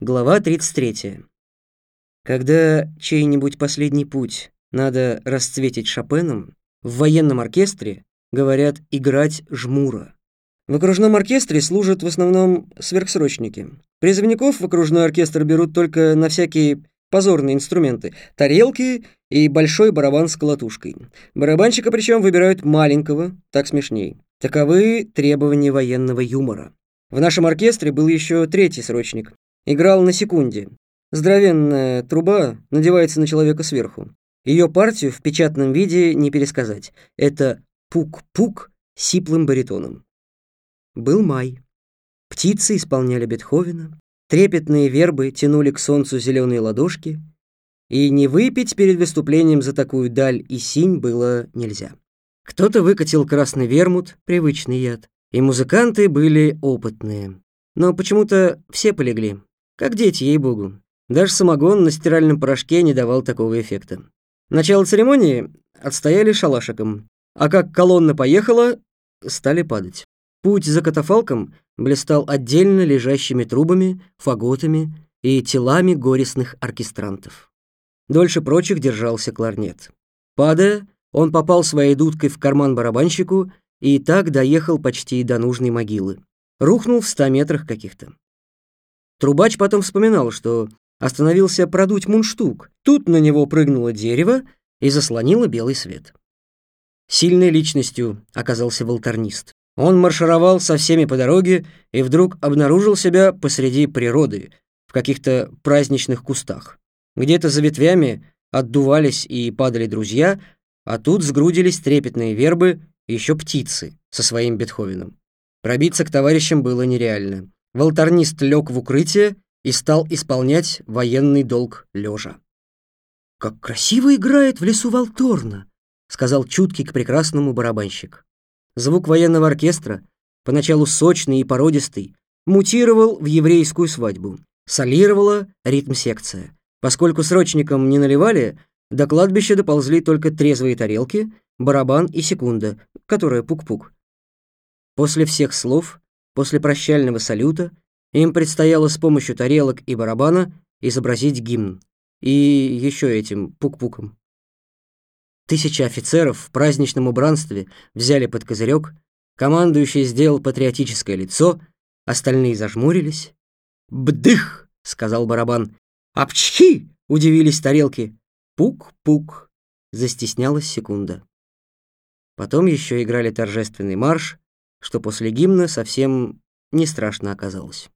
Глава 33. Когда чей-нибудь последний путь надо расцветить Шопеном, в военном оркестре говорят играть жмура. В окружном оркестре служат в основном сверхсрочники. Призывников в окружной оркестр берут только на всякие позорные инструменты, тарелки и большой барабан с колотушкой. Барабанщика причем выбирают маленького, так смешней. Таковы требования военного юмора. В нашем оркестре был еще третий срочник, Играл на секунде. Здоровенная труба надевается на человека сверху. Ее партию в печатном виде не пересказать. Это пук-пук сиплым баритоном. Был май. Птицы исполняли Бетховена, трепетные вербы тянули к солнцу зеленые ладошки, и не выпить перед выступлением за такую даль и синь было нельзя. Кто-то выкатил красный вермут, привычный яд, и музыканты были опытные. Но почему-то все полегли. Как дети, ей-богу. Даже самогон на стиральном порошке не давал такого эффекта. Начало церемонии отстояли шалашиком, а как колонна поехала, стали падать. Путь за катафалком блистал отдельно лежащими трубами, фаготами и телами горестных оркестрантов. Дольше прочих держался кларнет. Падая, он попал своей дудкой в карман барабанщику и так доехал почти до нужной могилы. Рухнул в ста метрах каких-то. Трубач потом вспоминал, что остановился продуть мундштук. Тут на него прыгнуло дерево и заслонило белый свет. Сильной личностью оказался волторнист. Он маршировал со всеми по дороге и вдруг обнаружил себя посреди природы, в каких-то праздничных кустах. Где-то за ветвями отдувались и падали друзья, а тут сгрудились трепетные вербы и еще птицы со своим Бетховеном. Пробиться к товарищам было нереально. Волторнист лег в укрытие и стал исполнять военный долг лежа. «Как красиво играет в лесу Волторна!» — сказал чуткий к прекрасному барабанщик. Звук военного оркестра, поначалу сочный и породистый, мутировал в еврейскую свадьбу. Солировала ритм-секция. Поскольку срочникам не наливали, до кладбища доползли только трезвые тарелки, барабан и секунда, которая пук-пук. После всех слов После прощального салюта им предстояло с помощью тарелок и барабана изобразить гимн. И еще этим пук-пуком. Тысячи офицеров в праздничном убранстве взяли под козырек, командующий сделал патриотическое лицо, остальные зажмурились. «Бдых!» — сказал барабан. «Апчхи!» — удивились тарелки. «Пук-пук!» — застеснялась секунда. Потом еще играли торжественный марш, что после гимна совсем не страшно оказалось.